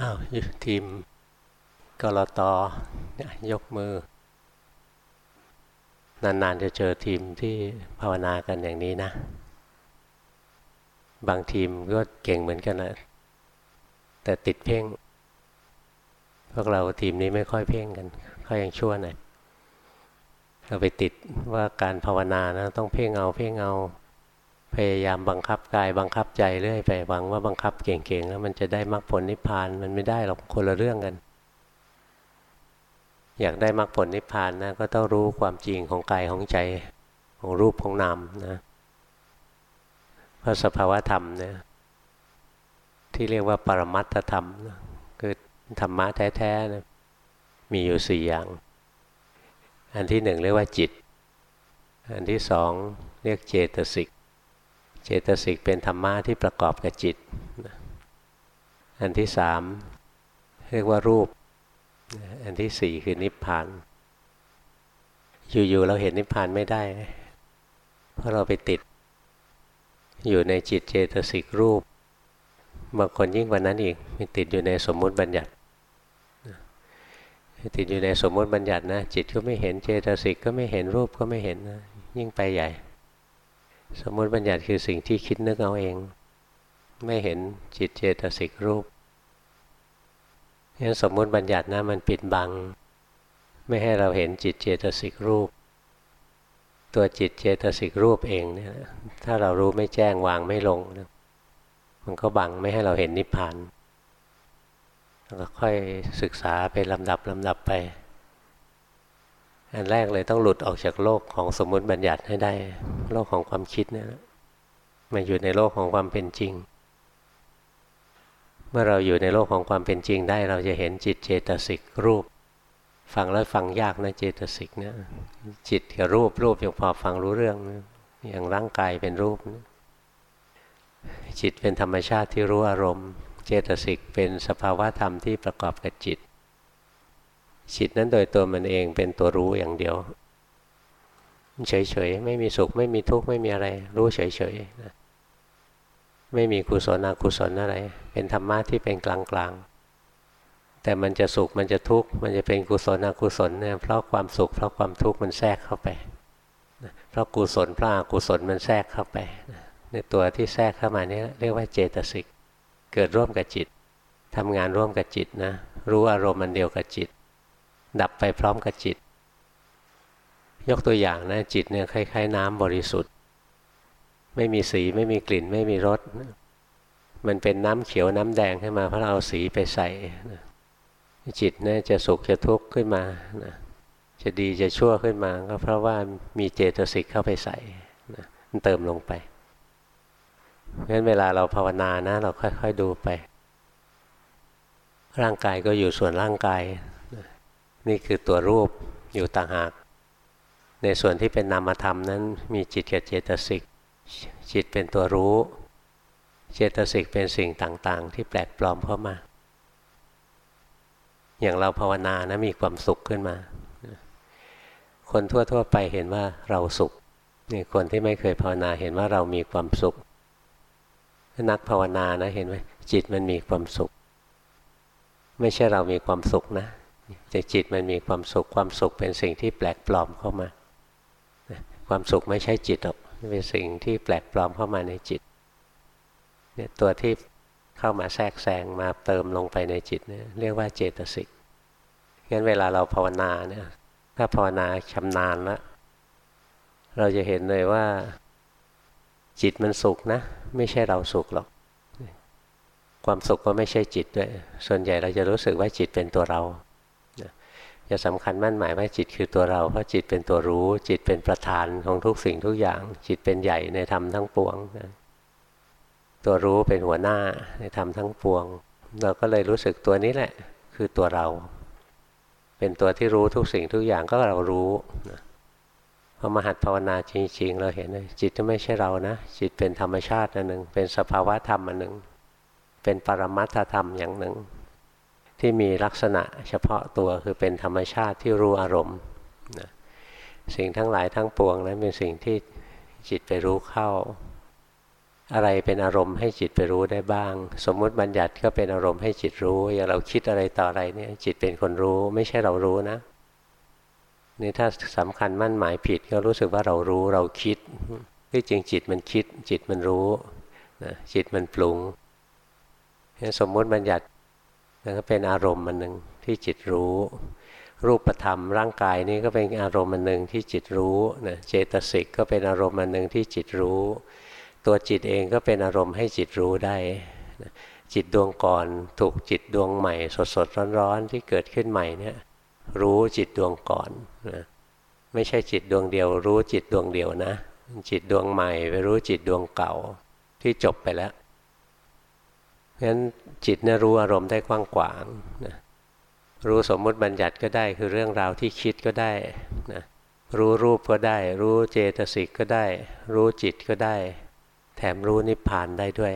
อ้าวทีมกรตยกมือ นานๆจะเจอทีมที่ภาวนากันอย่างนี้นะ บางทีมก็เก่งเหมือนกันนะแต่ติดเพ่ง พวกเราทีมนี้ไม่ค่อยเพ่งกันค่อยยังชั่วหน่อยเราไปติดว่าการภาวนานะต้องเพ่งเอาเพ่งเอา พยายามบังคับกายบังคับใจเรื่อยไปหวังว่าบังคับเก่งๆแล้วมันจะได้มรรคผลนิพพานมันไม่ได้หรอกคนละเรื่องกัน อยากได้มรรคผลนิพพานนะก็ต้องรู้ความจริงของกายของใจของรูปของนามนะเพราะสภาวธรรมเนี่ยที่เรียกว่าปรมัตถธรรมคือธรรมะแท้ๆนะมีอยู่สี่อย่าง อันที่หนึ่งเรียกว่าจิต อันที่สองเรียกเจตสิก เจตสิกเป็นธรรมะที่ประกอบกับจิต อันที่สามเรียกว่ารูป อันที่สี่คือนิพพาน อยู่ๆเราเห็นนิพพานไม่ได้ เพราะเราไปติด อยู่ในจิตเจตสิกรูป บางคนยิ่งกว่านั้นอีกมีติดอยู่ในสมมุติบัญญัติติดอยู่ในสมมุติบัญญัตินะจิตก็ไม่เห็นเจตสิกก็ไม่เห็นรูปก็ไม่เห็นนะยิ่งไปใหญ่ สมมติบัญญัติคือสิ่งที่คิดนึกเอาเอง ไม่เห็นจิตเจตสิกรูปงั้นสมมติบัญญัตินะมันปิดบัง ไม่ให้เราเห็นจิตเจตสิกรูป ตัวจิตเจตสิกรูปเองเนี่ยถ้าเรารู้ไม่แจ้งวางไม่ลง มันก็บังไม่ให้เราเห็นนิพพานแล้วก็ค่อยศึกษาไปลำดับลำดับไป อันแรกเลยต้องหลุดออกจากโลกของสมมติบัญญัติให้ได้ โลกของความคิดเนี่ยมาอยู่ในโลกของความเป็นจริง เมื่อเราอยู่ในโลกของความเป็นจริงได้ เราจะเห็นจิตเจตสิกรูป ฟังแล้วฟังยากนะเจตสิกเนี่ยจิตกับรูปรูปยังพอฟังรู้เรื่องอย่างร่างกายเป็นรูปจิตเป็นธรรมชาติที่รู้อารมณ์ เจตสิกเป็นสภาวะธรรมที่ประกอบกับจิต จิตนั้นโดยตัวมันเองเป็นตัวรู้อย่างเดียวเฉยๆไม่มีสุขไม่มีทุกข์ไม่มีอะไร รู้เฉยๆนะไม่มีกุศลอกุศลอะไร เป็นธรรมะที่เป็นกลางๆ แต่มันจะสุขมันจะทุกข์มันจะเป็นกุศลอกุศลเนี่ยเพราะความสุขเพราะความทุกข์มันแทรกเข้าไปเพราะกุศลเพราะอกุศลมันแทรกเข้าไปในตัวที่แทรกเข้ามานี้เรียกว่าเจตสิก เกิดร่วมกับจิตทำงานร่วมกับจิตนะรู้อารมณ์มันเดียวกับจิต ดับไปพร้อมกับจิต ยกตัวอย่างนะจิตเนี่ยคล้ายๆ น้ำบริสุทธิ์ ไม่มีสีไม่มีกลิ่นไม่มีรสมันเป็นน้ำเขียวน้ำแดงขึ้นมาเพราะเราเอาสีไปใส่จิตเนี่ยจะสุขจะทุกข์ขึ้นมาจะดีจะชั่วขึ้นมา ก็เพราะว่ามีเจตสิกเข้าไปใส่มันเติมลงไปเพราะฉะนั้นเวลาเราภาวนานะ เราค่อย ๆ ดูไป ร่างกายก็อยู่ส่วนร่างกาย นี่คือตัวรูปอยู่ต่างหาก ในส่วนที่เป็นนามธรรมนั้นมีจิตกับเจตสิก จิตเป็นตัวรู้ เจตสิกเป็นสิ่งต่างๆ ที่แปลกปลอมเข้ามา อย่างเราภาวนานะมีความสุขขึ้นมา คนทั่วๆไปเห็นว่าเราสุขนี่คนที่ไม่เคยภาวนาเห็นว่าเรามีความสุข นักภาวนานะเห็นไหมจิตมันมีความสุข ไม่ใช่เรามีความสุขนะ แต่จิตมันมีความสุขความสุขเป็นสิ่งที่แปลกปลอมเข้ามาความสุขไม่ใช่จิตหรอกเป็นสิ่งที่แปลกปลอมเข้ามาในจิตเนี่ยตัวที่เข้ามาแทรกแซงมาเติมลงไปในจิตเนี่ยเรียกว่าเจตสิกงั้นเวลาเราภาวนาเนี่ยถ้าภาวนาชำนาญแล้วเราจะเห็นเลยว่า จิตมันสุขนะ ไม่ใช่เราสุขหรอก ความสุขก็ไม่ใช่จิตด้วย ส่วนใหญ่เราจะรู้สึกว่าจิตเป็นตัวเรา จะสำคัญมั่นหมายว่าจิตคือตัวเรา เพราะจิตเป็นตัวรู้ จิตเป็นประธานของทุกสิ่งทุกอย่าง จิตเป็นใหญ่ในธรรมทั้งปวงนะตัวรู้เป็นหัวหน้าในธรรมทั้งปวง เราก็เลยรู้สึกตัวนี้แหละ คือตัวเรา เป็นตัวที่รู้ทุกสิ่งทุกอย่างก็เรารู้นะพอมาหัดภาวนาจริงๆ เราเห็นเลยจิตจะไม่ใช่เรานะ จิตเป็นธรรมชาติอันหนึ่งเป็นสภาวะธรรมอันหนึ่งเป็นปรมัตถธรรมอย่างหนึ่ง ที่มีลักษณะเฉพาะตัวคือเป็นธรรมชาติที่รู้อารมณ์นะสิ่งทั้งหลายทั้งปวงนั้นเป็นสิ่งที่จิตไปรู้เข้า อะไรเป็นอารมณ์ให้จิตไปรู้ได้บ้าง สมมุติบัญญัติก็เป็นอารมณ์ให้จิตรู้อย่างเราคิดอะไรต่ออะไรเนี่ยจิตเป็นคนรู้ไม่ใช่เรารู้นะนี่ถ้าสำคัญมั่นหมายผิดก็รู้สึกว่าเรารู้เราคิดที่จริงจิตมันคิด จิตมันรู้นะจิตมันปรุงสมมุติบัญญัติ นั่นก็เป็นอารมณ์มันหนึ่งที่จิตรู้ รูปธรรมร่างกายนี้ก็เป็นอารมณ์มันหนึ่งที่จิตรู้นะเจตสิกก็เป็นอารมณ์มันหนึ่งที่จิตรู้ ตัวจิตเองก็เป็นอารมณ์ให้จิตรู้ได้จิตดวงก่อนถูกจิตดวงใหม่ สดสดร้อนๆที่เกิดขึ้นใหม่เนี่ยรู้จิตดวงก่อนนะไม่ใช่จิตดวงเดียว รู้จิตดวงเดียวนะ จิตดวงใหม่ไปรู้จิตดวงเก่าที่จบไปแล้ว งั้นจิตเนี่ยรู้อารมณ์ได้กว้างขวางนะรู้สมมุติบัญญัติก็ได้คือเรื่องราวที่คิดก็ได้นะรู้รูปก็ได้ รู้เจตสิกก็ได้ รู้จิตก็ได้ แถมรู้นิพพานได้ด้วย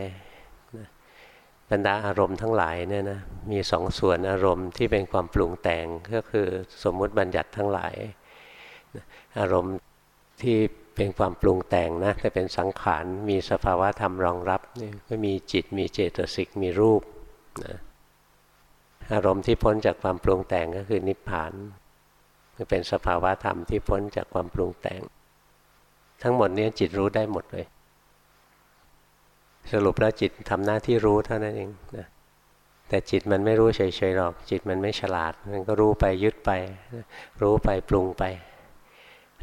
บรรดาอารมณ์ทั้งหลายเนี่ยนะมีสองส่วนอารมณ์ที่เป็นความปรุงแต่งก็คือสมมุติบัญญัติทั้งหลายอารมณ์ที่ เป็นความปรุงแต่งนะแต่เป็นสังขารมีสภาวะธรรมรองรับนี่ก็มีจิตมีเจตสิกมีรูปนะอารมณ์ที่พ้นจากความปรุงแต่งก็คือนิพพานเป็นสภาวะธรรมที่พ้นจากความปรุงแต่ง ทั้งหมดนี้จิตรู้ได้หมดเลย สรุปแล้วจิตทำหน้าที่รู้เท่านั้นเองนะแต่จิตมันไม่รู้เฉยๆหรอก จิตมันไม่ฉลาด มันก็รู้ไปยึดไป รู้ไปปรุงไป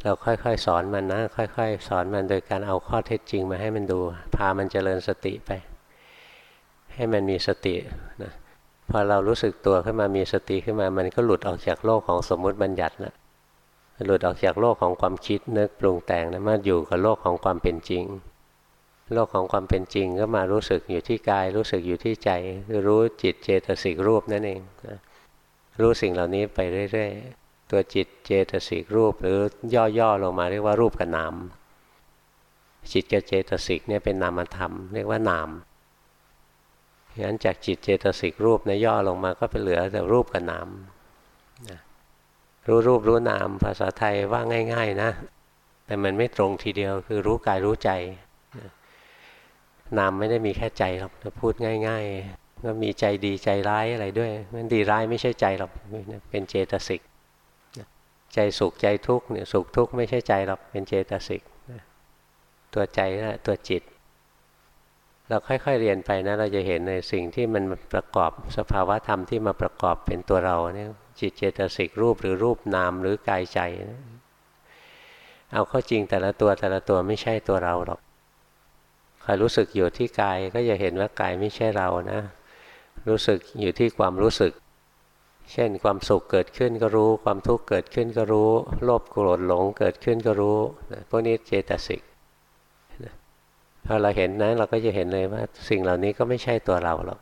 เราค่อยๆ สอนมันนะ ค่อยๆ สอนมันโดยการเอาข้อเท็จจริงมาให้มันดู พามันเจริญสติไป ให้มันมีสตินะพอเรารู้สึกตัวขึ้นมามีสติขึ้นมา มันก็หลุดออกจากโลกของสมมุติบัญญัติแล้วหลุดออกจากโลกของความคิดนึกปรุงแต่งนะมาอยู่กับโลกของความเป็นจริง โลกของความเป็นจริงก็มารู้สึกอยู่ที่กาย รู้สึกอยู่ที่ใจ รู้จิตเจตสิกรูปนั่นเองนะรู้สิ่งเหล่านี้ไปเรื่อย ๆ ตัวจิตเจตสิกรูปหรือย่อๆลงมาเรียกว่ารูปกับนาม จิตกับเจตสิกเนี่ยเป็นนามธรรม เรียกว่านามงั้นจากจิตเจตสิกรูปนะย่อลงมาก็เป็นเหลือแต่รูปกับนามนะรู้รูปรู้นามภาษาไทยว่าง่าย ๆนะ แต่มันไม่ตรงทีเดียวคือรู้กายรู้ใจนามไม่ได้มีแค่ใจหรอกพูดง่าย ๆ ก็มีใจดีใจร้ายอะไรด้วยมันดีร้ายไม่ใช่ใจหรอกเป็นเจตสิก ใจสุขใจทุกข์เนี่ยสุขทุกข์ไม่ใช่ใจหรอกเป็นเจตสิกตัวใจนะตัวจิต เราค่อยๆเรียนไปนะ เราจะเห็นในสิ่งที่มันประกอบสภาวะธรรมที่มาประกอบเป็นตัวเราเนี่ยจิตเจตสิกรูปหรือรูปนามหรือกายใจนะเอาเข้าจริงแต่ละตัวแต่ละตัวไม่ใช่ตัวเราหรอกคอยรู้สึกอยู่ที่กายก็จะเห็นว่ากายไม่ใช่เรานะ รู้สึกอยู่ที่ความรู้สึก เช่นความสุขเกิดขึ้นก็รู้ ความทุกข์เกิดขึ้นก็รู้ โลภโกรธหลงเกิดขึ้นก็รู้นะพวกนี้เจตสิกพอเราเห็นนะเราก็จะเห็นเลยว่าสิ่งเหล่านี้ก็ไม่ใช่ตัวเราหรอก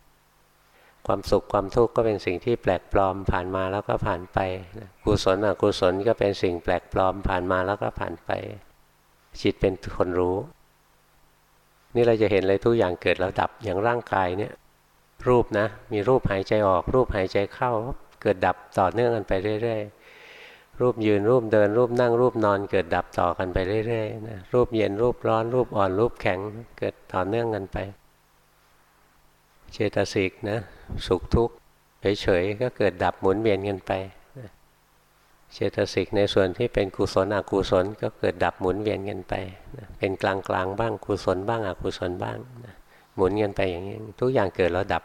ความสุขความทุกข์ก็เป็นสิ่งที่แปลกปลอมผ่านมาแล้วก็ผ่านไปกุศลอกุศลก็เป็นสิ่งแปลกปลอมผ่านมาแล้วก็ผ่านไป จิตเป็นคนรู้ นี่เราจะเห็นเลยทุกอย่างเกิดแล้วดับอย่างร่างกายเนี่ยรูปนะ มีรูปหายใจออก รูปหายใจเข้า เกิดดับต่อเนื่องกันไปเรื่อย ๆ รูปยืนรูปเดินรูปนั่งรูปนอน เกิดดับต่อกันไปเรื่อยๆนะรูปเย็นรูปร้อน รูปอ่อนรูปแข็ง เกิดต่อเนื่องกันไป เจตสิกนะสุขทุกข์เฉยๆก็เกิดดับหมุนเวียนกันไปเจตสิกในส่วนที่เป็นกุศลอกุศลก็เกิดดับหมุนเวียนกันไปเป็นกลางกลางบ้างกุศลบ้างอกุศลบ้างหมุนกันไปอย่างนี้ทุกอย่างเกิดแล้วดับ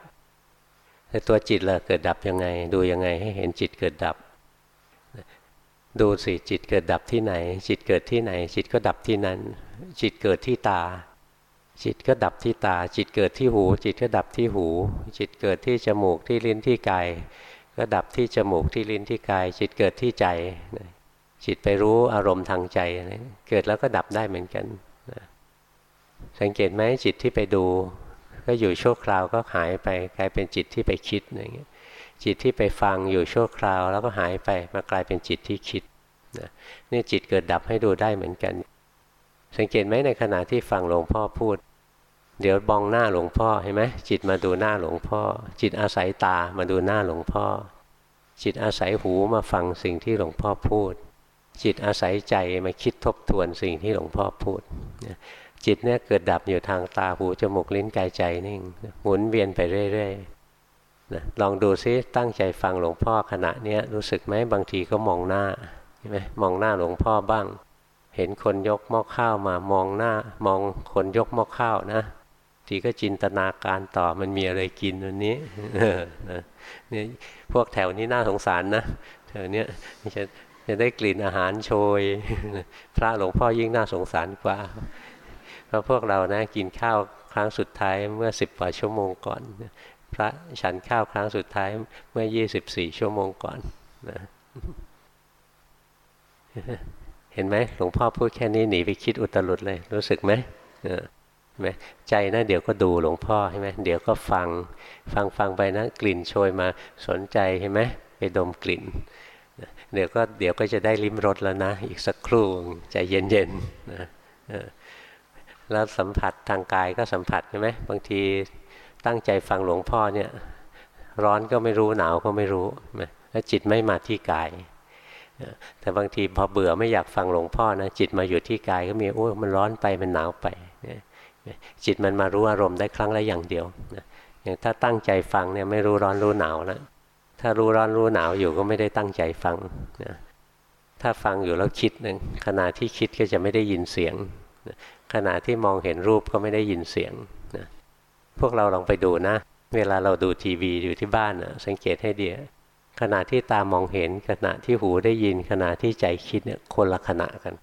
แต่ตัวจิตล่ะเกิดดับยังไง ดูยังไงให้เห็นจิตเกิดดับ ดูสิจิตเกิดดับที่ไหน จิตเกิดที่ไหน จิตก็ดับที่นั้น จิตเกิดที่ตา จิตก็ดับที่ตา จิตเกิดที่หู จิตก็ดับที่หู จิตเกิดที่จมูกที่ลิ้นที่กายก็ดับที่จมูกที่ลิ้นที่กาย จิตเกิดที่ใจจิตไปรู้อารมณ์ทางใจ เกิดแล้วก็ดับได้เหมือนกัน สังเกตไหมจิตที่ไปดู ก็อยู่ชั่วคราวก็หายไปกลายเป็นจิตที่ไปคิดอย่างเงี้ยจิตที่ไปฟังอยู่ชั่วคราว แล้วก็หายไปมากลายเป็นจิตที่คิดนี่จิตเกิดดับให้ดูได้เหมือนกัน สังเกตไหมในขณะที่ฟังหลวงพ่อพูด เดี๋ยวบองหน้าหลวงพ่อเห็นไหมจิตมาดูหน้าหลวงพ่อ จิตอาศัยตามาดูหน้าหลวงพ่อ จิตอาศัยหูมาฟังสิ่งที่หลวงพ่อพูด จิตอาศัยใจมาคิดทบทวนสิ่งที่หลวงพ่อพูด จิตเนี่ยเกิดดับอยู่ทางตาหูจมูกลิ้นกายใจนี่งหมุนเวียนไปเรื่อยๆนะลองดูซิตั้งใจฟังหลวงพ่อขณะเนี้ยรู้สึกไหมบางทีก็มองหน้าใช่ไหมมองหน้าหลวงพ่อบ้าง เห็นคนยกหม้อข้าวมามองหน้า มองคนยกหม้อข้าวนะทีก็จินตนาการต่อมันมีอะไรกินวันนี้เนี่ยพวกแถวนี้น่าสงสารนะแถวเนี้ยจะจะได้กลิ่นอาหารโชย พระหลวงพ่อยิ่งน่าสงสารกว่า เพราะพวกเรานะกินข้าวครั้งสุดท้ายเมื่อสิบกว่าชั่วโมงก่อน พระฉันข้าวครั้งสุดท้ายเมื่อยี่สิบสี่ชั่วโมงก่อนนะเห็นไหมหลวงพ่อพูดแค่นี้หนีไปคิดอุตรุดเลย รู้สึกไหมไหมใจนะเดี๋ยวก็ดูหลวงพ่อใช่ไหมเดี๋ยวก็ฟังฟังฟังไปนะกลิ่นโชยมาสนใจใช่ไหมไปดมกลิ่น เดี๋ยวก็เดี๋ยวก็จะได้ลิ้มรสแล้วนะ อีกสักครู่ใจเย็นๆนะ แล้วสัมผัสทางกายก็สัมผัสใช่ไหมบางทีตั้งใจฟังหลวงพ่อเนี่ยร้อนก็ไม่รู้หนาวก็ไม่รู้แล้วจิตไม่มาที่กาย แต่บางทีพอเบื่อไม่อยากฟังหลวงพ่อนะจิตมาอยู่ที่กายก็มีโอ้มันร้อนไปมันหนาวไปจิตมันมารู้อารมณ์ได้ครั้งละอย่างเดียวอย่างถ้าตั้งใจฟังเนี่ยไม่รู้ร้อนรู้หนาวแล้วถ้ารู้ร้อนรู้หนาวอยู่ก็ไม่ได้ตั้งใจฟังถ้าฟังอยู่แล้วคิดหนึ่งขณะที่คิดก็จะไม่ได้ยินเสียง ขณะที่มองเห็นรูปก็ไม่ได้ยินเสียงนะพวกเราลองไปดูนะ เวลาเราดูทีวีอยู่ที่บ้านนะสังเกตให้ดีขณะที่ตามองเห็นขณะที่หูได้ยินขณะที่ใจคิดเนี่ยคนละขณะกัน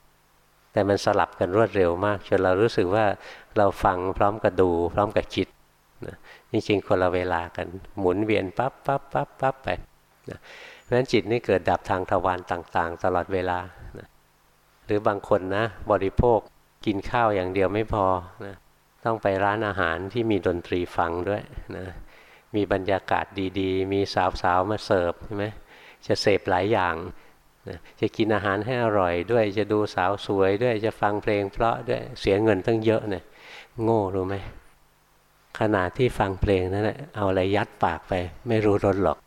แต่มันสลับกันรวดเร็วมากจนเรารู้สึกว่าเราฟังพร้อมกับดู พร้อมกับคิดนะจริงๆคนละเวลากันหมุนเวียนปั๊บปั๊บปั๊บปั๊บไปนะเพราะฉะนั้นจิตนี่เกิดดับทางทวารต่าง ๆ ตลอดเวลานะหรือบางคนนะบริโภค กินข้าวอย่างเดียวไม่พอนะต้องไปร้านอาหารที่มีดนตรีฟังด้วยนะมีบรรยากาศดีๆ มีสาวๆมาเสิร์ฟใช่ไหมจะเสพหลายอย่างนะจะกินอาหารให้อร่อยด้วยจะดูสาวสวยด้วยจะฟังเพลงเพราะด้วยเสียเงินตั้งเยอะเนี่ยโง่รู้ไหมขณะที่ฟังเพลงนั่นแหละเอาอะไรยัดปากไป ไม่รู้รสหรอก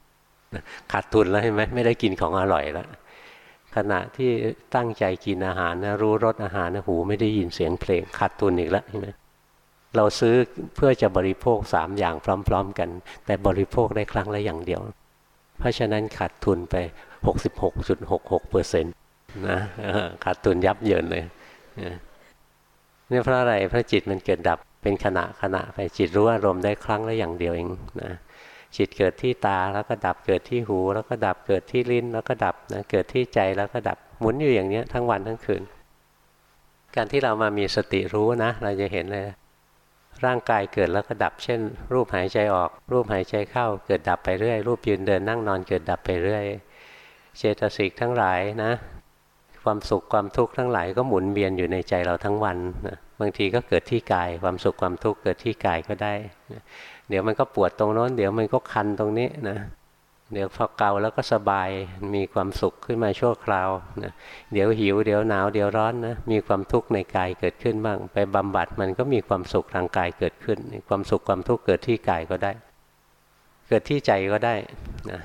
ขาดทุนแล้วใช่ไหมไม่ได้กินของอร่อยแล้ว ขณะที่ตั้งใจกินอาหารนะรู้รสอาหารนะหูไม่ได้ยินเสียงเพลงขาดทุนอีกแล้วใช่ไหมเราซื้อเพื่อจะบริโภคสามอย่างพร้อม ๆ กัน แต่บริโภคได้ครั้งละอย่างเดียว เพราะฉะนั้นขาดทุนไป 66.66เปอร์เซ็นต์นะขาดทุนยับเยินเลยนี่เพราะอะไรเพราะจิตมันเกิดดับเป็นขณะขณะไปจิตรู้อารมณ์ได้ครั้งละอย่างเดียวเองนะ จิตเกิดที่ตาแล้วก็ดับเกิดที่หู แล้วก็ดับเกิดที่ลิ้น แล้วก็ดับนะเกิดที่ใจแล้วก็ดับหมุนอยู่อย่างนี้ทั้งวันทั้งคืน การที่เรามามีสติรู้นะ เราจะเห็นเลยร่างกายเกิดแล้วก็ดับ เช่น รูปหายใจออก รูปหายใจเข้า เกิดดับไปเรื่อย รูปยืนเดินนั่งนอนเกิดดับไปเรื่อยเจตสิกทั้งหลายนะ ความสุขความทุกข์ทั้งหลายก็หมุนเวียนอยู่ในใจเราทั้งวันนะบางทีก็เกิดที่กาย ความสุขความทุกข์เกิดที่กายก็ได้ เดี๋ยวมันก็ปวดตรงโน้น เดี๋ยวมันก็คันตรงนี้นะเดี๋ยวพอเกาแล้วก็สบายมีความสุขขึ้นมาชั่วคราวนะเดี๋ยวหิวเดี๋ยวหนาวเดี๋ยวร้อนนะมีความทุกข์ในกายเกิดขึ้นบ้าง ไปบำบัดมันก็มีความสุขทางกายเกิดขึ้น ความสุขความทุกข์เกิดที่กายก็ได้ เกิดที่ใจก็ได้นะ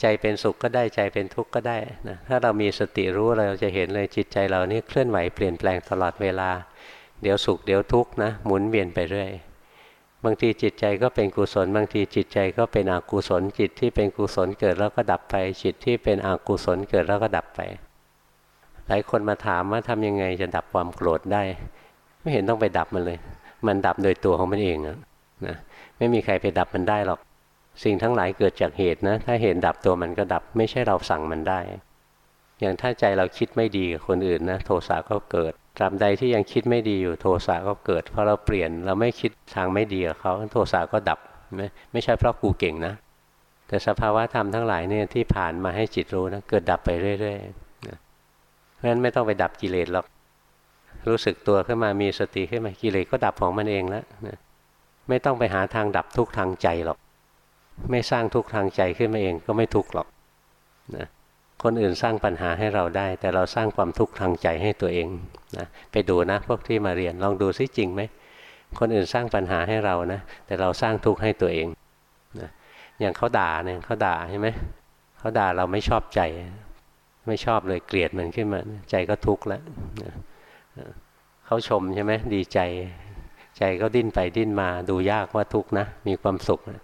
ใจเป็นสุขก็ได้ใจเป็นทุกข์ก็ได้นะถ้าเรามีสติรู้เราจะเห็นเลยจิตใจเรานี่เคลื่อนไหวเปลี่ยนแปลงตลอดเวลา เดี๋ยวสุขเดี๋ยวทุกข์นะหมุนเวียนไปเรื่อย บางทีจิตใจก็เป็นกุศล บางทีจิตใจก็เป็นอกุศล จิตที่เป็นกุศลเกิดแล้วก็ดับไป จิตที่เป็นอกุศลเกิดแล้วก็ดับไป หลายคนมาถามว่าทำยังไงจะดับความโกรธได้ ไม่เห็นต้องไปดับมันเลย มันดับโดยตัวของมันเองนะนะไม่มีใครไปดับมันได้หรอก สิ่งทั้งหลายเกิดจากเหตุนะ ถ้าเห็นดับตัวมันก็ดับ ไม่ใช่เราสั่งมันได้ อย่างถ้าใจเราคิดไม่ดีกับคนอื่นนะโทสะก็เกิด ตราบใดที่ยังคิดไม่ดีอยู่โทสะก็เกิด เพอเราเปลี่ยนเราไม่คิดทางไม่ดีกับเขาโทสะก็ดับไม่ไม่ใช่เพราะกูเก่งนะ แต่สภาวะธรรมทั้งหลายเนี่ยที่ผ่านมาให้จิตรู้นะเกิดดับไปเรื่อยๆนะเพราะฉะนั้นไม่ต้องไปดับกิเลสหรอกรู้สึกตัวขึ้นมามีสติขึ้นมากิเลสก็ดับของมันเองแล้วนะไม่ต้องไปหาทางดับทุกทางใจหรอก ไม่สร้างทุกทางใจขึ้นมาเองก็ไม่ทุกหรอกนะ คนอื่นสร้างปัญหาให้เราได้ แต่เราสร้างความทุกข์ทางใจให้ตัวเองนะไปดูนะพวกที่มาเรียนลองดูซิจริงไหมคนอื่นสร้างปัญหาให้เรานะ แต่เราสร้างทุกข์ให้ตัวเองนะอย่างเขาด่าเนี่ยเขาด่าใช่ไหมเขาด่าเราไม่ชอบใจ ไม่ชอบเลยเกลียดมันขึ้นมา ใจก็ทุกข์แล้วนะเขาชมใช่ไหมดีใจ ใจก็ดิ้นไปดิ้นมาดูยากว่าทุกข์นะ มีความสุขนะ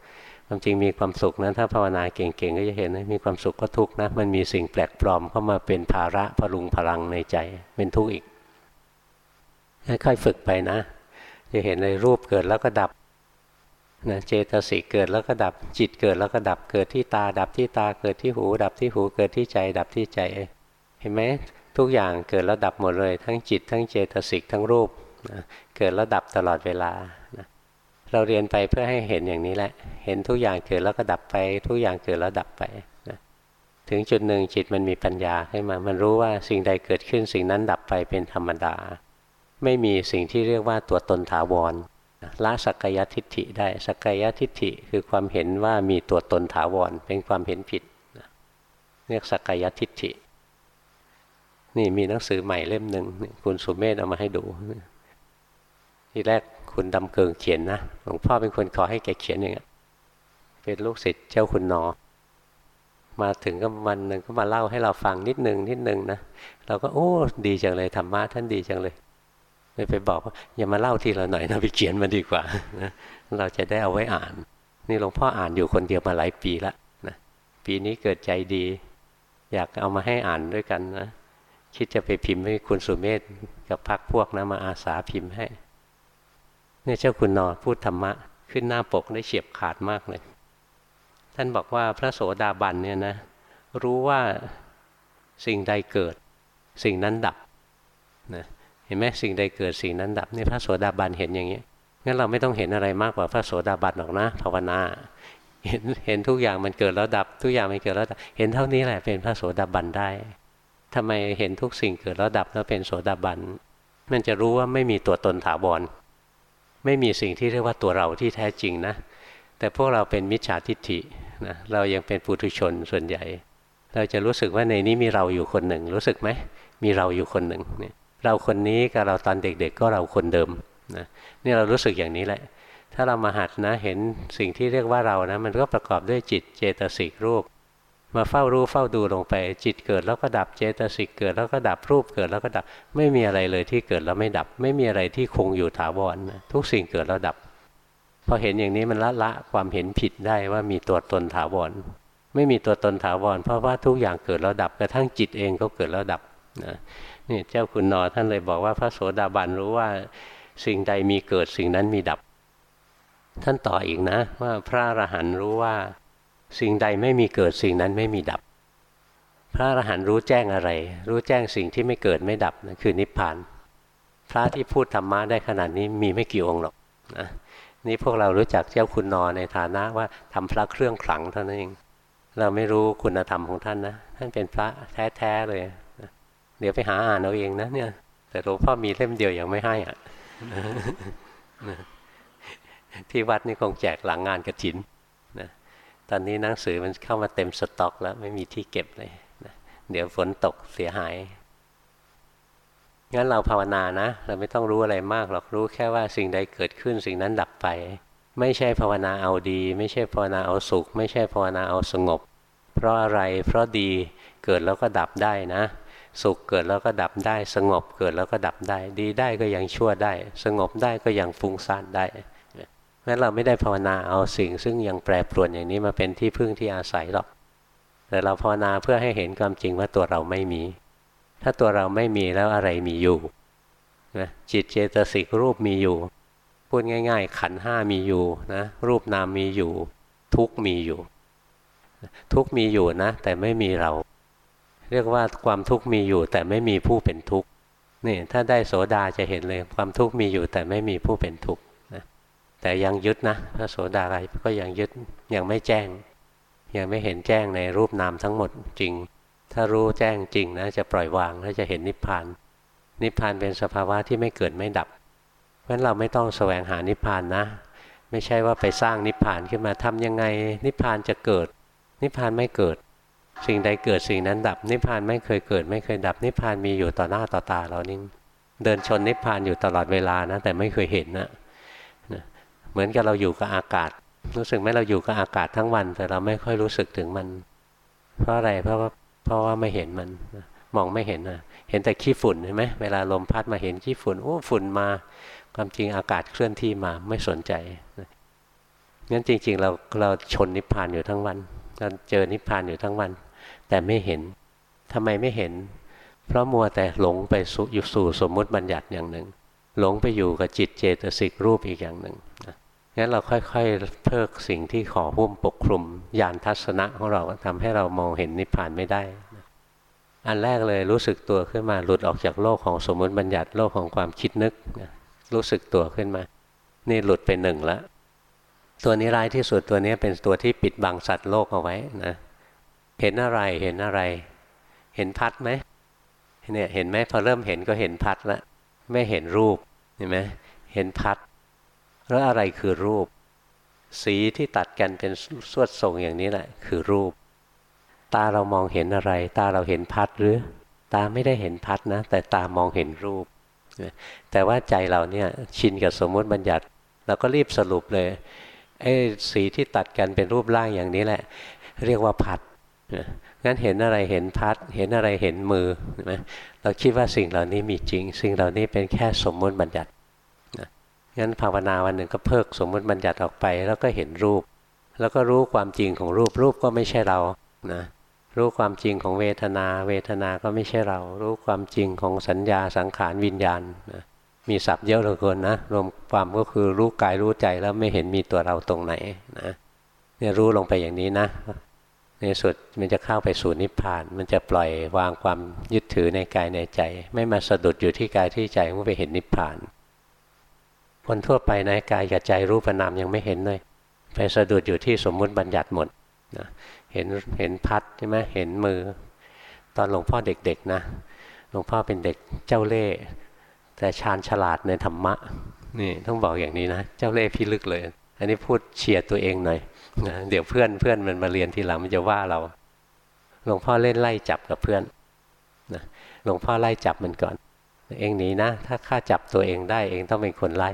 ความจริงมีความสุขนะถ้าภาวนาเก่งๆก็จะเห็นนะมีความสุขก็ทุกข์นะมันมีสิ่งแปลกปลอมเข้ามาเป็นภาระพลุงพลังในใจเป็นทุกข์อีกค่อยๆฝึกไปนะ จะเห็นในรูปเกิดแล้วก็ดับนะเจตสิกเกิดแล้วก็ดับจิตเกิดแล้วก็ดับเกิดที่ตา ดับที่ตาเกิดที่หู ดับที่หูเกิดที่ใจ ดับที่ใจ เห็นไหมทุกอย่างเกิดแล้วดับหมดเลย ทั้งจิต ทั้งเจตสิกทั้งรูปนะเกิดแล้วดับตลอดเวลานะ เราเรียนไปเพื่อให้เห็นอย่างนี้แหละ เห็นทุกอย่างเกิดแล้วก็ดับไป ทุกอย่างเกิดแล้วดับไปนะถึงจุดหนึ่งจิตมันมีปัญญาขึ้นมา มันรู้ว่าสิ่งใดเกิดขึ้นสิ่งนั้นดับไปเป็นธรรมดา ไม่มีสิ่งที่เรียกว่าตัวตนถาวรละสักยทิฏฐิได้ สักยทิฏฐิคือความเห็นว่ามีตัวตนถาวร เป็นความเห็นผิดเรียกสักยทิฏฐิ นี่มีหนังสือใหม่เล่มหนึ่งคุณสุเมธเอามาให้ดู ทีแรก คุณดำเกิงเขียนนะหลวงพ่อเป็นคนขอให้แกเขียนอย่างนี้ยเป็นลูกศิษย์เจ้าคุณนอ มาถึงก็วันหนึ่งก็มาเล่าให้เราฟังนิดหนึ่งนิดหนึ่งนะเราก็โอ้ดีจังเลยธรรมะท่านดีจังเลยเลยไปบอกว่าอย่ามาเล่าทีละหน่อยนะไปเขียนมาดีกว่านะเราจะได้เอาไว้อ่าน นี่หลวงพ่ออ่านอยู่คนเดียวมาหลายปีแล้วนะปีนี้เกิดใจดี อยากเอามาให้อ่านด้วยกันนะคิดจะไปพิมพ์ให้คุณสุเมธกับพักพวกนะมาอาสาพิมพ์ให้ เนี่ยเจ้าคุณนอพูดธรรมะ ขึ้นหน้าปกได้เฉียบขาดมากเลย ท่านบอกว่าพระโสดาบันเนี่ยนะรู้ว่าสิ่งใดเกิด สิ่งนั้นดับนะเห็นไหมสิ่งใดเกิดสิ่งนั้นดับนี่พระโสดาบันเห็นอย่างนี้งั้นเราไม่ต้องเห็นอะไรมากกว่าพระโสดาบันหรอกนะภาวนาเห็นเห็นทุกอย่างมันเกิดแล้วดับ ทุกอย่างมันเกิดแล้วดับเห็นเท่านี้แหละเป็นพระโสดาบันได้ทำไมเห็นทุกสิ่งเกิดแล้วดับแล้วเป็นโสดาบันมันจะรู้ว่าไม่มีตัวตนถาวร ไม่มีสิ่งที่เรียกว่าตัวเราที่แท้จริงนะ แต่พวกเราเป็นมิจฉาทิฏฐินะเรายังเป็นปุถุชนส่วนใหญ่ เราจะรู้สึกว่าในนี้มีเราอยู่คนหนึ่ง รู้สึกไหมมีเราอยู่คนหนึ่งเนี่ยเราคนนี้กับเราตอนเด็กๆ ก็เราคนเดิมนะนี่เรารู้สึกอย่างนี้แหละ ถ้าเรามาหัดนะเห็นสิ่งที่เรียกว่าเรานะมันก็ประกอบด้วยจิตเจตสิกรูป มาเฝ้ารู้เฝ้าดูลงไป จิตเกิดแล้วก็ดับเจตสิกเกิดแล้วก็ดับรูปเกิดแล้วก็ดับ ไม่มีอะไรเลยที่เกิดแล้วไม่ดับ ไม่มีอะไรที่คงอยู่ถาวรทุกสิ่งเกิดแล้วดับพอเห็นอย่างนี้มันละละความเห็นผิดได้ว่ามีตัวตนถาวรไม่มีตัวตนถาวรเพราะว่าทุกอย่างเกิดแล้วดับกระทั่งจิตเองก็เกิดแล้วดับนะนี่เจ้าคุณนอท่านเลยบอกว่าพระโสดาบันรู้ว่าสิ่งใดมีเกิดสิ่งนั้นมีดับ ท่านต่ออีกนะว่าพระอรหันต์รู้ว่า สิ่งใดไม่มีเกิดสิ่งนั้นไม่มีดับ พระอรหันต์รู้แจ้งอะไร รู้แจ้งสิ่งที่ไม่เกิดไม่ดับนั่นคือนิพพาน พระที่พูดธรรมะได้ขนาดนี้มีไม่กี่องค์หรอกนะนี่พวกเรารู้จักเจ้าคุณนอในฐานะว่าทำพระเครื่องขลังเท่านั้นเอง เราไม่รู้คุณธรรมของท่านนะ ท่านเป็นพระแท้ๆเลยนะเดี๋ยวไปหาอ่านเอาเองนะเนี่ย แต่หลวงพ่อมีเล่มเดียวยังไม่ให้อะที่วัดนี่คงแจกหลังงานกระถิน ตอนนี้หนังสือมันเข้ามาเต็มสต็อก แล้วไม่มีที่เก็บเลยนะเดี๋ยวฝนตกเสียหาย งั้นเราภาวนานะ เราไม่ต้องรู้อะไรมากหรอกรู้แค่ว่าสิ่งใดเกิดขึ้นสิ่งนั้นดับไป ไม่ใช่ภาวนาเอาดี ไม่ใช่ภาวนาเอาสุข ไม่ใช่ภาวนาเอาสงบ เพราะอะไรเพราะดีเกิดแล้วก็ดับได้นะ สุขเกิดแล้วก็ดับได้ สงบเกิดแล้วก็ดับได้ ดีได้ก็ยังชั่วได้ สงบได้ก็ยังฟุ้งซ่านได้ งั้นเราไม่ได้ภาวนาเอาสิ่ง ซึ่งยังแปรปรวนอย่างนี้มาเป็นที่พึ่งที่อาศัยหรอก แต่เราภาวนาเพื่อให้เห็นความจริงว่าตัวเราไม่มี ถ้าตัวเราไม่มีแล้วอะไรมีอยู่นะจิตเจตสิกรูปมีอยู่ พูดง่าย ๆ ขันห้ามีอยู่นะรูปนามมีอยู่ ทุกมีอยู่ ทุกมีอยู่นะ แต่ไม่มีเรา เรียกว่าความทุกข์มีอยู่ แต่ไม่มีผู้เป็นทุกข์นี่ถ้าได้โสดาจะเห็นเลยความทุกข์มีอยู่แต่ไม่มีผู้เป็นทุกข์ แต่ยังยึดนะพระโสดาไกก็ยังยึดยังไม่แจ้ง ยังไม่เห็นแจ้งในรูปนามทั้งหมดจริง ถ้ารู้แจ้งจริงนะจะปล่อยวางแล้วจะเห็นนิพพาน นิพพานเป็นสภาวะที่ไม่เกิดไม่ดับ เพราะฉะนั้นเราไม่ต้องแสวงหานิพพานนะ ไม่ใช่ว่าไปสร้างนิพพานขึ้นมาทำยังไง นิพพานจะเกิด นิพพานไม่เกิด สิ่งใดเกิดสิ่งนั้นดับ นิพพานไม่เคยเกิด ไม่เคยดับ นิพพานมีอยู่ต่อหน้าต่อตาเรานี่งเดินชนนิพพานอยู่ตลอดเวลานะแต่ไม่เคยเห็นนะ เหมือนกับเราอยู่กับอากาศ รู้สึกไหมเราอยู่กับอากาศทั้งวัน แต่เราไม่ค่อยรู้สึกถึงมัน เพราะอะไรเพราะว่าเพราะว่าไม่เห็นมันมองไม่เห็นนะเห็นแต่ขี้ฝุ่นใช่ไหมเวลาลมพัดมาเห็นขี้ฝุ่นโอ้ฝุ่นมา ความจริงอากาศเคลื่อนที่มาไม่สนใจงั้นจริง ๆ เราเราชนนิพพานอยู่ทั้งวันเราเจอนิพพานอยู่ทั้งวัน แต่ไม่เห็นทำไมไม่เห็น เพราะมัวแต่หลงไปอยู่สู่สมมุติบัญญัติอย่างหนึ่ง หลงไปอยู่กับจิตเจตสิกรูปอีกอย่างหนึ่ง งั้นเราค่อยๆเพิกสิ่งที่ขอหุ้มปกคลุมญาณทัศนะของเราทำให้เรามองเห็นนิพพานไม่ได้ อันแรกเลยรู้สึกตัวขึ้นมาหลุดออกจากโลกของสมมติบัญญัติโลกของความคิดนึก รู้สึกตัวขึ้นมา นี่หลุดไปหนึ่งแล้วตัวนี้ร้ายที่สุดตัวนี้เป็นตัวที่ปิดบังสัตว์โลกเอาไว้นะเห็นอะไรเห็นอะไร เห็นพัดไหมเนี่ยเห็นไหมพอเริ่มเห็นก็เห็นพัดล้วไม่เห็นรูปเห็นไหมเห็นพัด แล้วอะไรคือรูป สีที่ตัดกันเป็นสวดทรงอย่างนี้แหละ คือรูป ตาเรามองเห็นอะไร ตาเราเห็นพัดหรือ ตาไม่ได้เห็นพัดนะ แต่ตามองเห็นรูป แต่ว่าใจเราเนี่ยชินกับสมมติบัญญัติเราก็รีบสรุปเลยไอ้สีที่ตัดกันเป็นรูปร่างอย่างนี้แหละ เรียกว่าพัดงั้นเห็นอะไรเห็นพัด เห็นอะไรเห็นมือเราคิดว่าสิ่งเหล่านี้มีจริง สิ่งเหล่านี้เป็นแค่สมมติบัญญัติ งั้นภาวนาวันหนึ่งก็เพิกสมมติบัญญัติออกไป แล้วก็เห็นรูป แล้วก็รู้ความจริงของรูปรูปก็ไม่ใช่เรานะรู้ความจริงของเวทนา เวทนาก็ไม่ใช่เรา รู้ความจริงของสัญญาสังขารวิญญาณนะมีศัพท์เยอะเหลือเกินนะรวมความก็คือรู้กายรู้ใจแล้วไม่เห็นมีตัวเราตรงไหนนะเนี่ยรู้ลงไปอย่างนี้นะ ในสุดมันจะเข้าไปสู่นิพพาน มันจะปล่อยวางความยึดถือในกายในใจ ไม่มาสะดุดอยู่ที่กายที่ใจมันไปเห็นนิพพาน คนทั่วไปนะกายกับใจรูปนามยังไม่เห็นเลยไปสะดุดอยู่ที่สมมุติบัญญัติหมดนะเห็นเห็นพัดใช่ไหมเห็นมือ ตอนหลวงพ่อเด็กๆนะหลวงพ่อเป็นเด็กเจ้าเล่ห์แต่ชาญฉลาดในธรรมะนี่ต้องบอกอย่างนี้นะเจ้าเล่ห์พิลึกเลย อันนี้พูดเชียร์ตัวเองหน่อยนะเดี๋ยวเพื่อนเพื่อนมันมาเรียนทีหลังมันจะว่าเราหลวงพ่อเล่นไล่จับกับเพื่อนนะหลวงพ่อไล่จับมันก่อน เองหนีนะ ถ้าข้าจับตัวเองได้เองต้องเป็นคนไล่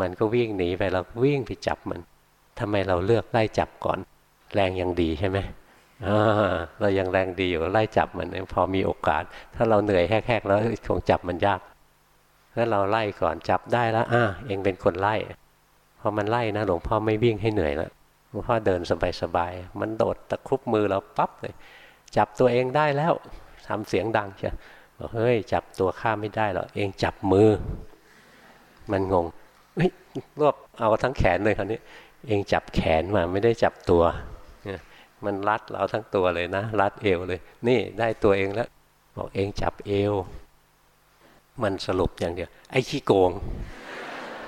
มันก็วิ่งหนีไปเราวิ่งไปจับมันทำไมเราเลือกไล่จับก่อน แรงยังดีใช่ไหมเรายังแรงดีอยู่ไล่จับมันพอมีโอกาส ถ้าเราเหนื่อยแหกๆแล้วคงจับมันยากแล้วเราไล่ก่อนจับได้แล้วอ่าเองเป็นคนไล่พอมันไล่นะหลวงพ่อไม่วิ่งให้เหนื่อยแล้วหลวงพ่อเดินสบายๆมันโดดตะครุบมือเราปั๊บเลย จับตัวเองได้แล้วทำเสียงดังเชีย บอกเฮ้ยจับตัวข้าไม่ได้หรอกเองจับมือ มันงงเฮ้ยรวบเอาทั้งแขนเลยคราวนี้ เองจับแขนมาไม่ได้จับตัวมันรัดเราทั้งตัวเลยนะ รัดเอวเลย นี่ได้ตัวเองแล้ว บอกเองจับเอว มันสรุปอย่างเดียว ไอ้ขี้โกง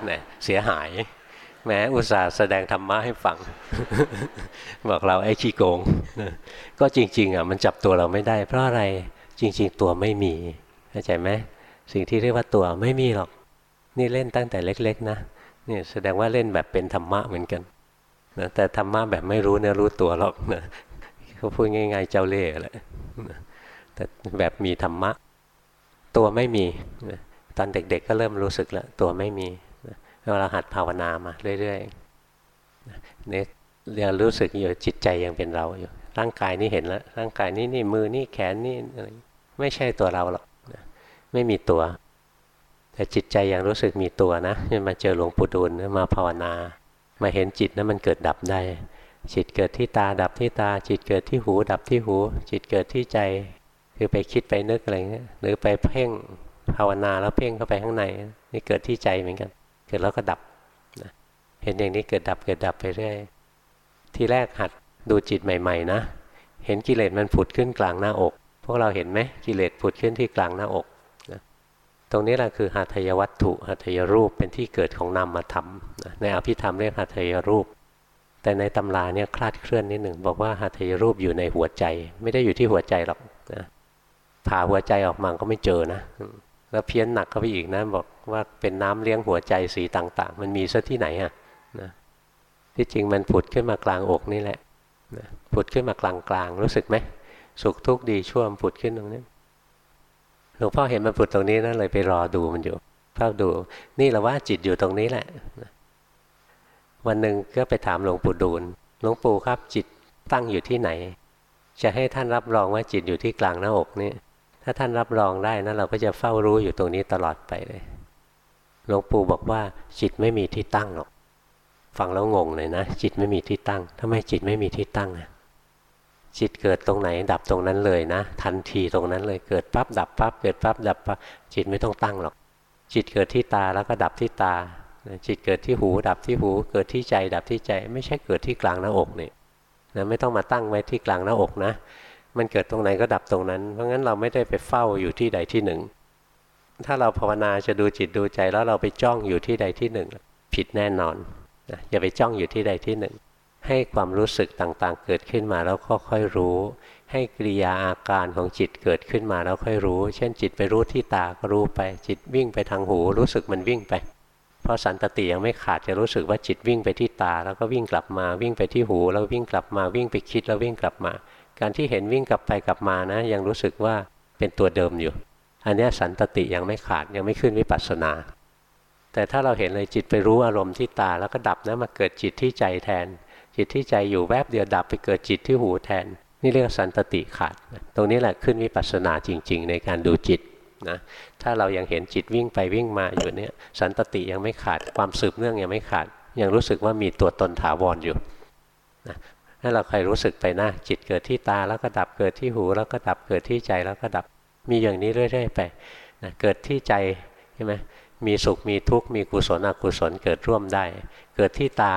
นะเสียหาย แม้อุตส่าห์แสดงธรรมะให้ฟัง บอกเราไอ้ขี้โกง ก็จริง ๆอะมันจับตัวเราไม่ได้เพราะอะไร จริง ๆ ตัวไม่มีเข้าใจไหมสิ่งที่เรียกว่าตัวไม่มีหรอก นี่เล่นตั้งแต่เล็ก ๆ นะนี่แสดงว่าเล่นแบบเป็นธรรมะเหมือนกันนะแต่ธรรมะแบบไม่รู้เนี่ยรู้ตัวหรอกนะเขาพูดง่าย ๆ เจ้าเล่ห์แหละแต่แบบมีธรรมะ ตัวไม่มีนะตอนเด็ก ๆ ก็เริ่มรู้สึกแล้วตัวไม่มีเราหัดภาวนามาเรื่อยๆเนี่ยยังรู้สึกอยู่จิตใจยังเป็นเราอยู่ ร่างกายนี้เห็นแล้ว ร่างกายนี้นี่มือนี่แขนนี่อะไรไม่ใช่ตัวเราหรอกไม่มีตัว แต่จิตใจยังรู้สึกมีตัวนะมาเจอหลวงปู่ดูลมาภาวนา มาเห็นจิตนะั้นมันเกิดดับได้ จิตเกิดที่ตาดับที่ตา จิตเกิดที่หูดับที่หู จิตเกิดที่ใจ คือไปคิดไปนึกอะไรเงี้ยหรือไปเพ่งภาวนาแล้วเพ่งเข้าไปข้างในนี่เกิดที่ใจเหมือนกัน เกิดแล้วก็ดับเห็นอย่างนี้เกิดดับเกิดดับไปเรื่อยทีแรกหัด ดูจิตใหม่ๆนะ เห็นกิเลสมันผุดขึ้นกลางหน้าอก พวกเราเห็นไหมกิเลสผุดขึ้นที่กลางหน้าอกนะตรงนี้แหละคือหัตถยวัตถุหัตถยรูปเป็นที่เกิดของนามธรรมนะในอภิธรรมเรียกหัตถยรูป แต่ในตำราเนี่ยคลาดเคลื่อนนิดหนึ่งบอกว่าหัตถยรูปอยู่ในหัวใจ ไม่ได้อยู่ที่หัวใจหรอกนะผ่าหัวใจออกมาก็ไม่เจอนะ แล้วเพี้ยนหนักเข้าไปอีกนะบอกว่าเป็นน้ำเลี้ยงหัวใจสีต่างๆ มันมีซะที่ไหนอะนะที่จริงมันผุดขึ้นมากลางอกนี่แหละ ผุดขึ้นมากลางๆ รู้สึกไหมสุขทุกข์ดีชั่วมผุดขึ้นตรงนี้หลวงพ่อเห็นมันผุดตรงนี้นะเลยไปรอดูมันอยู่เฝ้าดู นี่แหละว่าจิตอยู่ตรงนี้แหละ วันหนึ่งก็ไปถามหลวงปู่ดูลหลวงปู่ครับ จิตตั้งอยู่ที่ไหน จะให้ท่านรับรองว่าจิตอยู่ที่กลางหน้าอกนี่ถ้าท่านรับรองได้นะเราก็จะเฝ้ารู้อยู่ตรงนี้ตลอดไปเลยหลวงปู่บอกว่าจิตไม่มีที่ตั้งหรอก ฟังแล้วงงเลยนะ จิตไม่มีที่ตั้งทำไมจิตไม่มีที่ตั้งอะจิตเกิดตรงไหน ดับตรงนั้นเลยนะ ทันทีตรงนั้นเลยเกิดปั๊บดับปั๊บเกิดปั๊บดับปั๊บจิตไม่ต้องตั้งหรอก จิตเกิดที่ตาแล้วก็ดับที่ตา จิตเกิดที่หู ดับที่หู เกิดที่ใจ ดับที่ใจ ไม่ใช่เกิดที่กลางหน้าอกนี่นะไม่ต้องมาตั้งไว้ที่กลางหน้าอกนะ มันเกิดตรงไหนก็ดับตรงนั้น เพราะงั้นเราไม่ได้ไปเฝ้าอยู่ที่ใดที่หนึ่ง ถ้าเราภาวนาจะดูจิตดูใจแล้วเราไปจ้องอยู่ที่ใดที่หนึ่ง ผิดแน่นอน นะอย่าไปจ้องอยู่ที่ใดที่หนึ่ง ให้ความรู้สึกต่างๆ เกิดขึ้นมาแล้วก็ค่อยรู้ ให้กิริยาอาการของจิตเกิดขึ้นมาแล้วค่อยรู้ เช่นจิตไปรู้ที่ตาก็รู้ไป จิตวิ่งไปทางหูรู้สึกมันวิ่งไป เพราะสันตติยังไม่ขาดจะรู้สึกว่าจิตวิ่งไปที่ตา แล้วก็วิ่งกลับมาวิ่งไปที่หู แล้ววิ่งกลับมาวิ่งไปคิดแล้ววิ่งกลับมา การที่เห็นวิ่งกลับไปกลับมานะ ยังรู้สึกว่าเป็นตัวเดิมอยู่ อันนี้สันตติยังไม่ขาดยังไม่ขึ้นวิปัสสนา แต่ถ้าเราเห็นเลยจิตไปรู้อารมณ์ที่ตาแล้วก็ดับนะมาเกิดจิตที่ใจแทน จิตที่ใจอยู่แวบเดียวดับไปเกิดจิตที่หูแทน นี่เรียกสันตติขาด ตรงนี้แหละขึ้นวิปัสสนาจริง ๆ ในการดูจิตนะถ้าเรายังเห็นจิตวิ่งไปวิ่งมาอยู่เนี่ยสันตติยังไม่ขาดความสืบเนื่องยังไม่ขาด ยังรู้สึกว่ามีตัวตนถาวรออยู่นะถ้าเราใครรู้สึกไปนะจิตเกิดที่ตาแล้วก็ดับเกิดที่หู แล้วก็ดับเกิดที่ใจแล้วก็ดับมีอย่างนี้เรื่อยๆไปนะเกิดที่ใจใช่ไหม มีสุขมีทุกข์มีกุศลอกุศลเกิดร่วมได้ เกิดที่ตา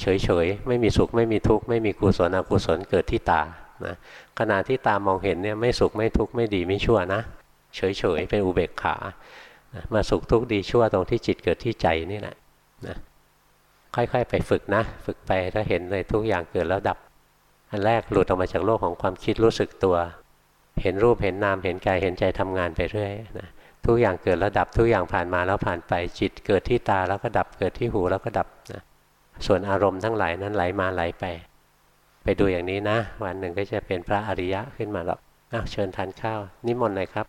เฉยๆไม่มีสุขไม่มีทุกข์ไม่มีกุศลอกุศลเกิดที่ตานะขณะที่ตามองเห็นเนี่ยไม่สุขไม่ทุกข์ไม่ดีไม่ชั่วนะ เฉยๆเป็นอุเบกขานะมาสุขทุกข์ดีชั่วตรงที่จิตเกิดที่ใจนี่แหละนะค่อยๆ ไปฝึกนะ ฝึกไปถ้าเห็นเลยทุกอย่างเกิดแล้วดับ อันแรกหลุดออกมาจากโลกของความคิดรู้สึกตัว เห็นรูปเห็นนามเห็นกายเห็นใจทำงานไปเรื่อยนะ ทุกอย่างเกิดแล้วดับทุกอย่างผ่านมาแล้วผ่านไปจิตเกิดที่ตาแล้วก็ดับเกิดที่หูแล้วก็ดับนะส่วนอารมณ์ทั้งหลายนั้นไหลมาไหลไป ไปดูอย่างนี้นะ วันหนึ่งก็จะเป็นพระอริยะขึ้นมาหรอกเชิญทานข้าว นิมนต์เลยครับ